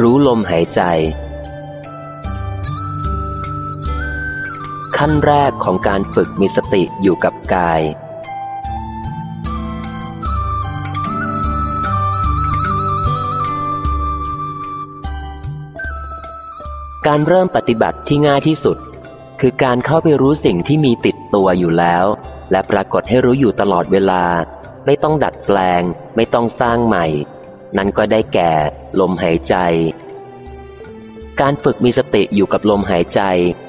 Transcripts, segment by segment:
รู้ลมหายใจ ขั้นแรกของการฝึกมีสติอยู่กับกาย การเริ่มปฏิบัติที่ง่ายที่สุด คือการเข้าไปรู้สิ่งที่มีติดตัวอยู่แล้ว และปรากฏให้รู้อยู่ตลอดเวลา ไม่ต้องดัดแปลง ไม่ต้องสร้างใหม่ นั่นก็ได้แก่ ลมหายใจ การฝึกมีสติอยู่กับลมหายใจ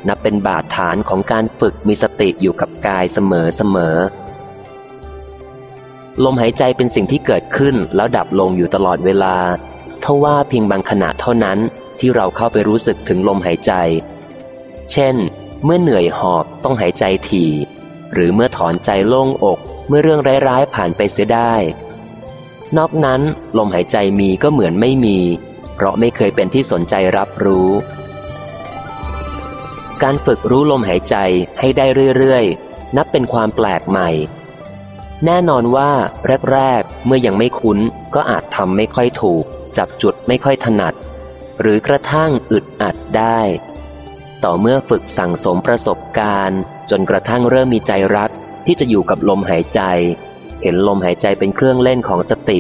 นับเป็นบาดฐานของการฝึกมีสติอยู่กับกายเสมอเสมอลมหายใจเป็นสิ่งที่เกิดขึ้นแล้วดับลงอยู่ตลอดเวลาเท่าว่าเพียงบางขณะเท่านั้นที่เราเข้าไปรู้สึกถึงลมหายใจ เช่น เมื่อเหนื่อยหอบต้องหายใจถี่ หรือเมื่อถอนใจโล่งอก เมื่อเรื่องร้ายๆผ่านไปเสียได้ นอกนั้นลมหายใจมีก็เหมือนไม่มี เพราะไม่เคยเป็นที่สนใจรับรู้ การฝึกรู้ลมหายใจให้ได้เรื่อยๆ นับเป็นความแปลกใหม่ แน่นอนว่าแรกๆ เมื่อยังไม่คุ้นก็อาจทำไม่ค่อยถูก จับจุดไม่ค่อยถนัด หรือกระทั่งอึดอัดได้ ต่อเมื่อฝึกสั่งสมประสบการณ์ จนกระทั่งเริ่มมีใจรักที่จะอยู่กับลมหายใจ เห็นลมหายใจเป็นเครื่องเล่นของสติ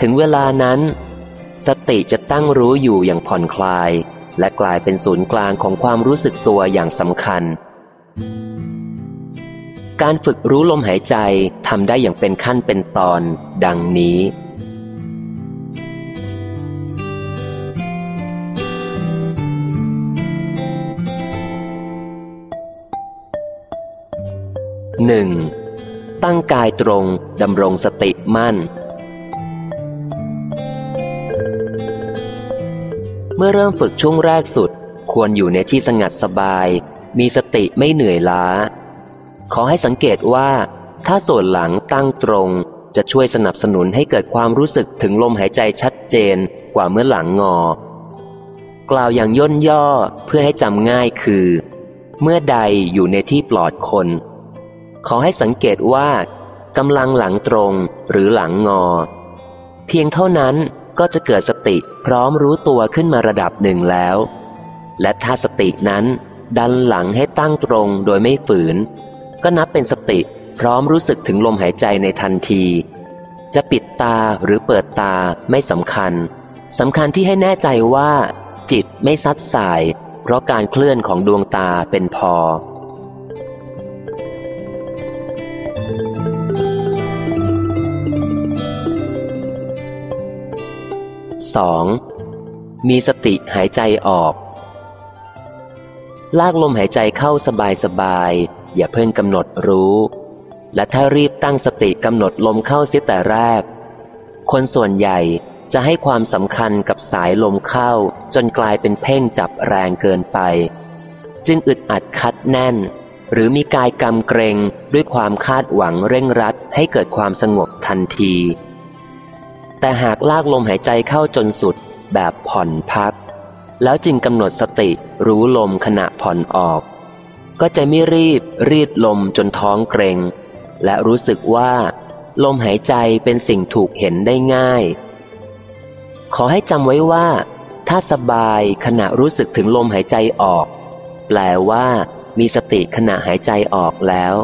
ถึงเวลานั้น สติจะตั้งรู้อยู่อย่างผ่อนคลาย และกลายเป็นศูนย์กลางของความรู้สึกตัวอย่างสำคัญ การฝึกรู้ลมหายใจทำได้อย่างเป็นขั้นเป็นตอน ดังนี้ 1. ตั้งกายตรงดำรงสติมั่น เมื่อเริ่มฝึกช่วงแรกสุด ควรอยู่ในที่สงัดสบาย มีสติไม่เหนื่อยล้า ขอให้สังเกตว่า ถ้าส่วนหลังตั้งตรง จะช่วยสนับสนุนให้เกิดความรู้สึกถึงลมหายใจชัดเจนกว่าเมื่อหลังงอ กล่าวอย่างย่นย่อเพื่อให้จำง่ายคือ เมื่อใดอยู่ในที่ปลอดคน ขอให้สังเกตว่ากำลังหลังตรงหรือหลังงอ เพียงเท่านั้นก็จะเกิดสติพร้อมรู้ตัวขึ้นมาระดับหนึ่งแล้ว และถ้าสตินั้นดันหลังให้ตั้งตรงโดยไม่ฝืน ก็นับเป็นสติพร้อมรู้สึกถึงลมหายใจในทันที จะปิดตาหรือเปิดตาไม่สำคัญสำคัญที่ให้แน่ใจว่า จิตไม่ซัดสาย เพราะการเคลื่อนของดวงตาเป็นพอ 2. มีสติหายใจออก ลากลมหายใจเข้าสบายๆอย่าเพิ่งกำหนดรู้ และถ้ารีบตั้งสติกำหนดลมเข้าเสียแต่แรก คนส่วนใหญ่จะให้ความสำคัญกับสายลมเข้าจนกลายเป็นเพ่งจับแรงเกินไป จึงอึดอัดคัดแน่น หรือมีกายกำเกรงด้วยความคาดหวังเร่งรัดให้เกิดความสงบทันที แต่หากลากลมหายใจเข้าจนสุดแบบผ่อนพัก แล้วจึงกำหนดสติรู้ลมขณะผ่อนออก ก็จะไม่รีบรีดลมจนท้องเกรง และรู้สึกว่า ลมหายใจเป็นสิ่งถูกเห็นได้ง่าย ขอให้จำไว้ว่า ถ้าสบายขณะรู้สึกถึงลมหายใจออก แปลว่ามีสติขณะหายใจออกแล้ว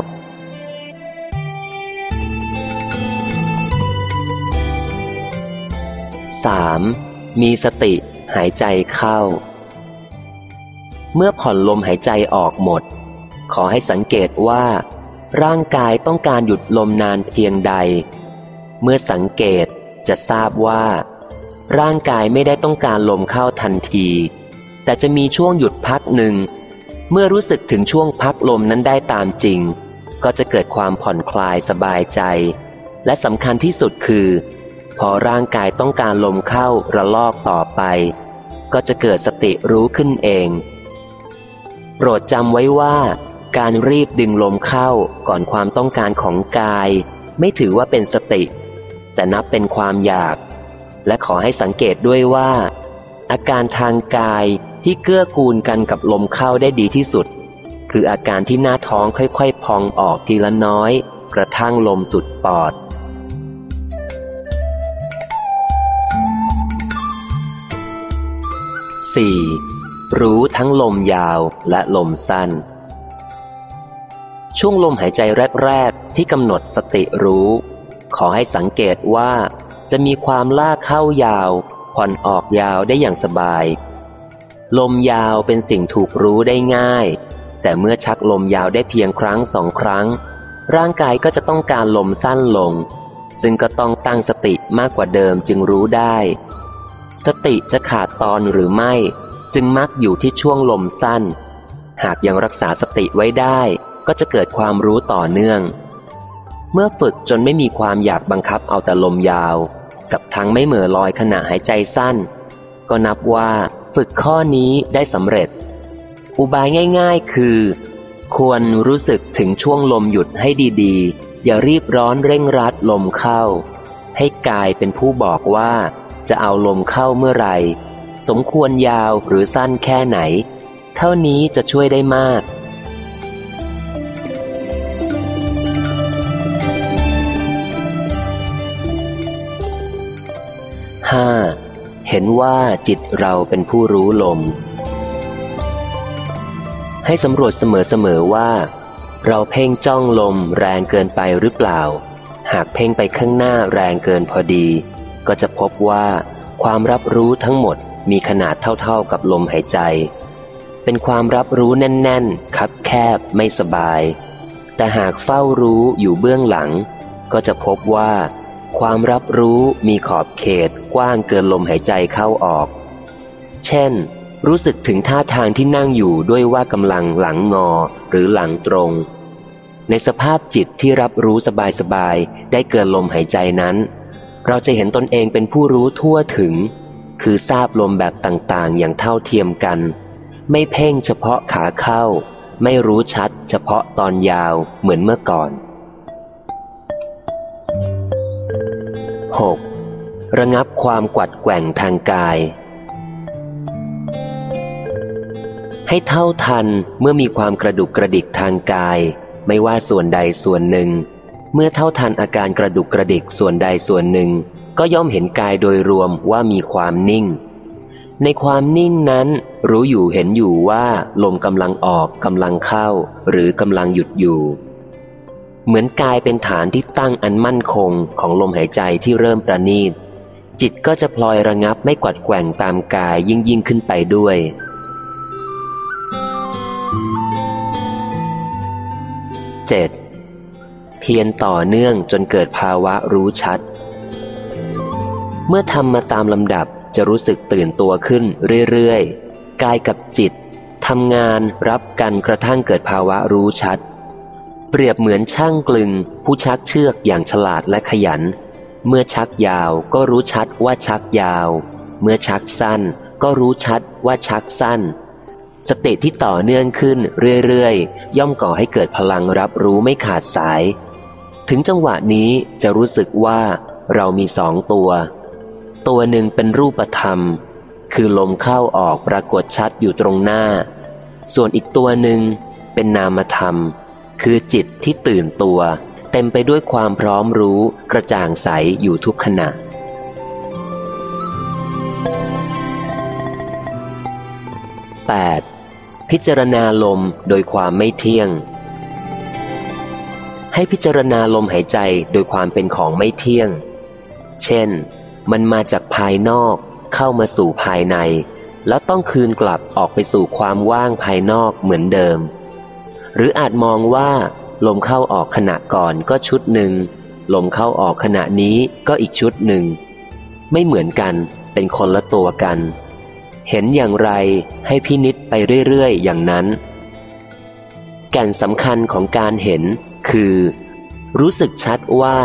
3. มีสติหายใจเข้า เมื่อผ่อนลมหายใจออกหมด ขอให้สังเกตว่า ร่างกายต้องการหยุดลมนานเพียงใด เมื่อสังเกตจะทราบว่า ร่างกายไม่ได้ต้องการลมเข้าทันที แต่จะมีช่วงหยุดพักหนึ่ง เมื่อรู้สึกถึงช่วงพักลมนั้นได้ตามจริง ก็จะเกิดความผ่อนคลายสบายใจ และสำคัญที่สุดคือ พอร่างกายต้องการลมเข้าระลอกต่อไป ก็จะเกิดสติรู้ขึ้นเอง โปรดจำไว้ว่า การรีบดึงลมเข้าก่อนความต้องการของกาย ไม่ถือว่าเป็นสติ แต่นับเป็นความอยาก และขอให้สังเกตด้วยว่า อาการทางกายที่เกื้อกูลกันกับลมเข้าได้ดีที่สุด คืออาการที่หน้าท้องค่อยๆ พองออกทีละน้อย กระทั่งลมสุดปอด 4. รู้ทั้งลมยาวและลมสั้น ช่วงลมหายใจแรก ๆ ที่กำหนดสติรู้ ขอให้สังเกตว่าจะมีความลากเข้ายาว ผ่อนออกยาวได้อย่างสบาย ลมยาวเป็นสิ่งถูกรู้ได้ง่าย แต่เมื่อชักลมยาวได้เพียงครั้งสองครั้ง ร่างกายก็จะต้องการลมสั้นลง ซึ่งก็ต้องตั้งสติมากกว่าเดิมจึงรู้ได้ สติจะขาดตอนหรือไม่ จึงมักอยู่ที่ช่วงลมสั้น หากยังรักษาสติไว้ได้ ก็จะเกิดความรู้ต่อเนื่อง เมื่อฝึกจนไม่มีความอยากบังคับเอาแต่ลมยาว กับทั้งไม่เหม่อลอยขณะหายใจสั้น ก็นับว่าฝึกข้อนี้ได้สำเร็จ อุบายง่าย ๆ คือ ควรรู้สึกถึงช่วงลมหยุดให้ดีๆ อย่ารีบร้อนเร่งรัดลมเข้า ให้กายเป็นผู้บอกว่า จะเอาลมเข้าเมื่อไหร่ สมควรยาวหรือสั้นแค่ไหน เท่านี้จะช่วยได้มาก 5. เห็นว่าจิตเราเป็นผู้รู้ลม ให้สำรวจเสมอๆว่า เราเพ่งจ้องลมแรงเกินไปหรือเปล่า หากเพ่งไปข้างหน้าแรงเกินพอดี ก็จะพบว่าความรับรู้ทั้งหมดมีขนาดเท่าๆกับลมหายใจ เป็นความรับรู้แน่น ๆ คับแคบไม่สบาย แต่หากเฝ้ารู้อยู่เบื้องหลัง ก็จะพบว่า ความรับรู้มีขอบเขตกว้างเกินลมหายใจเข้าออก เช่น รู้สึกถึงท่าทางที่นั่งอยู่ด้วยว่ากำลังหลังงอหรือหลังตรง ในสภาพจิตที่รับรู้สบายๆได้เกินลมหายใจนั้น เราจะเห็นตนเองเป็นผู้รู้ทั่วถึง คือทราบลมแบบต่างๆ อย่างเท่าเทียมกัน ไม่เพ่งเฉพาะขาเข้า ไม่รู้ชัดเฉพาะตอนยาวเหมือนเมื่อก่อน 6. ระงับความกวัดแกว่งทางกาย ให้เท่าทันเมื่อมีความกระดุกกระดิกทางกาย ไม่ว่าส่วนใดส่วนหนึ่ง เมื่อเท่าทันอาการกระดุกกระดิกส่วนใดส่วนหนึ่ง ก็ย่อมเห็นกายโดยรวมว่ามีความนิ่ง ในความนิ่งนั้นรู้อยู่เห็นอยู่ว่าลมกำลังออกกำลังเข้า หรือกำลังหยุดอยู่ เหมือนกายเป็นฐานที่ตั้งอันมั่นคงของลมหายใจที่เริ่มประณีต จิตก็จะพลอยระงับไม่กวัดแกว่งตามกายยิ่งยิ่งขึ้นไปด้วย 7. เพียรต่อเนื่องจนเกิดภาวะรู้ชัด เมื่อทำมาตามลำดับจะรู้สึกตื่นตัวขึ้นเรื่อยๆ กายกับจิตทำงานรับกันกระทั่งเกิดภาวะรู้ชัด เปรียบเหมือนช่างกลึง ผู้ชักเชือกอย่างฉลาดและขยัน เมื่อชักยาวก็รู้ชัดว่าชักยาว เมื่อชักสั้นก็รู้ชัดว่าชักสั้น สติที่ต่อเนื่องขึ้นเรื่อยๆ ย่อมก่อให้เกิดพลังรับรู้ไม่ขาดสาย ถึงจังหวะนี้จะรู้สึกว่าเรามีสองตัว ตัวหนึ่งเป็นรูปธรรม คือลมเข้าออกปรากฏชัดอยู่ตรงหน้า ส่วนอีกตัวหนึ่งเป็นนามธรรม คือจิตที่ตื่นตัว เต็มไปด้วยความพร้อมรู้กระจ่างใสอยู่ทุกขณะ 8. พิจารณาลมโดยความไม่เที่ยง ให้พิจารณาลมหายใจโดยความเป็นของไม่เที่ยง เช่น มันมาจากภายนอกเข้ามาสู่ภายใน แล้วต้องคืนกลับออกไปสู่ความว่างภายนอกเหมือนเดิม หรืออาจมองว่าลมเข้าออกขณะก่อนก็ชุดหนึ่ง ลมเข้าออกขณะนี้ก็อีกชุดหนึ่ง ไม่เหมือนกันเป็นคนละตัวกัน เห็นอย่างไรให้พินิษไปเรื่อย ๆ อย่างนั้น แก่นสำคัญของการเห็น คือ รู้สึกชัดว่า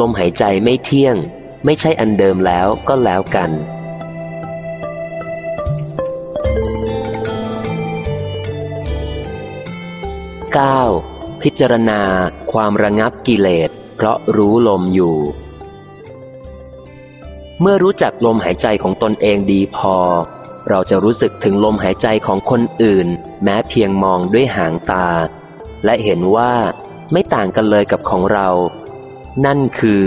ลมหายใจไม่เที่ยง ไม่ใช่อันเดิมแล้วก็แล้วกัน 9. พิจารณาความระงับกิเลส เพราะรู้ลมอยู่ เมื่อรู้จักลมหายใจของตนเองดีพอ เราจะรู้สึกถึงลมหายใจของคนอื่น แม้เพียงมองด้วยหางตา และเห็นว่า ไม่ต่างกันเลยกับของเรา นั่นคือ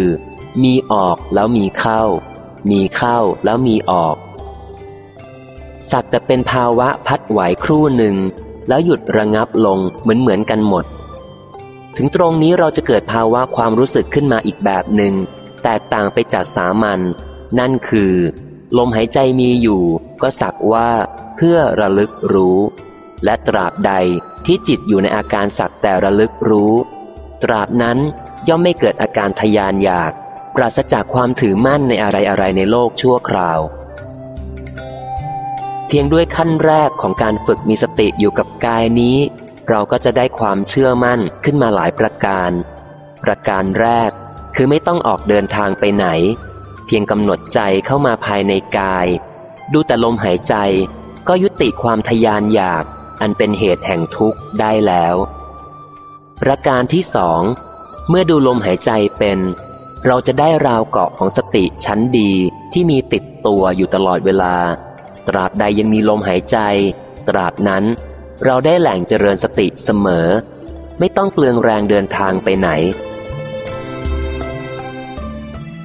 มีออกแล้วมีเข้า มีเข้าแล้วมีออก สักแต่เป็นภาวะพัดไหวครู่หนึ่ง แล้วหยุดระงับลงเหมือนเหมือนกันหมด ถึงตรงนี้เราจะเกิดภาวะความรู้สึกขึ้นมาอีกแบบหนึ่งแตกต่างไปจากสามัญนั่นคือ ลมหายใจมีอยู่ ก็สักว่า เพื่อระลึกรู้ และตราบใดที่จิตอยู่ในอาการสักแต่ระลึกรู้ ตราบนั้นย่อมไม่เกิดอาการทยานอยาก ปราศจากความถือมั่นในอะไรอะไรในโลกชั่วคราว เพียงด้วยขั้นแรกของการฝึกมีสติอยู่กับกายนี้ เราก็จะได้ความเชื่อมั่นขึ้นมาหลายประการ ประการแรกคือไม่ต้องออกเดินทางไปไหน เพียงกำหนดใจเข้ามาภายในกาย ดูแต่ลมหายใจก็ยุติความทยานอยาก อันเป็นเหตุแห่งทุกข์ได้แล้ว ประการที่สอง เมื่อดูลมหายใจเป็น เราจะได้ราวเกาะของสติชั้นดีที่มีติดตัวอยู่ตลอดเวลา ตราบใดยังมีลมหายใจ ตราบนั้น เราได้แหล่งเจริญสติเสมอ ไม่ต้องเปลืองแรงเดินทางไปไหน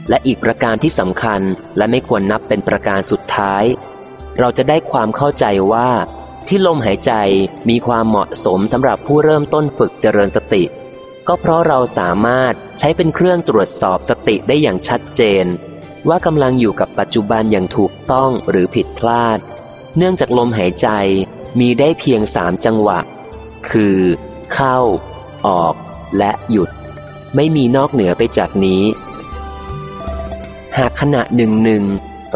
และอีกประการที่สำคัญและไม่ควรนับเป็นประการสุดท้าย เราจะได้ความเข้าใจว่า ที่ลมหายใจมีความเหมาะสมสำหรับผู้เริ่มต้นฝึกเจริญสติ ก็เพราะเราสามารถใช้เป็นเครื่องตรวจสอบสติได้อย่างชัดเจน ว่ากำลังอยู่กับปัจจุบันอย่างถูกต้องหรือผิดพลาด เนื่องจากลมหายใจมีได้เพียงสามจังหวะ คือ เข้า ออก และหยุด ไม่มีนอกเหนือไปจากนี้ หากขณะหนึ่งหนึ่ง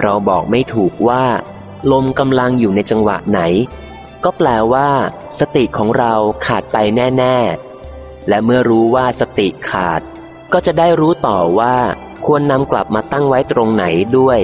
เราบอกไม่ถูกว่า ลมกำลังอยู่ในจังหวะไหน ก็แปลว่า สติของเราขาดไปแน่ ๆ และเมื่อรู้ว่าสติขาด ก็จะได้รู้ต่อว่า ควรนำกลับมาตั้งไว้ตรงไหนด้วย